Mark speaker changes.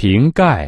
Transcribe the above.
Speaker 1: 瓶盖